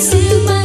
see my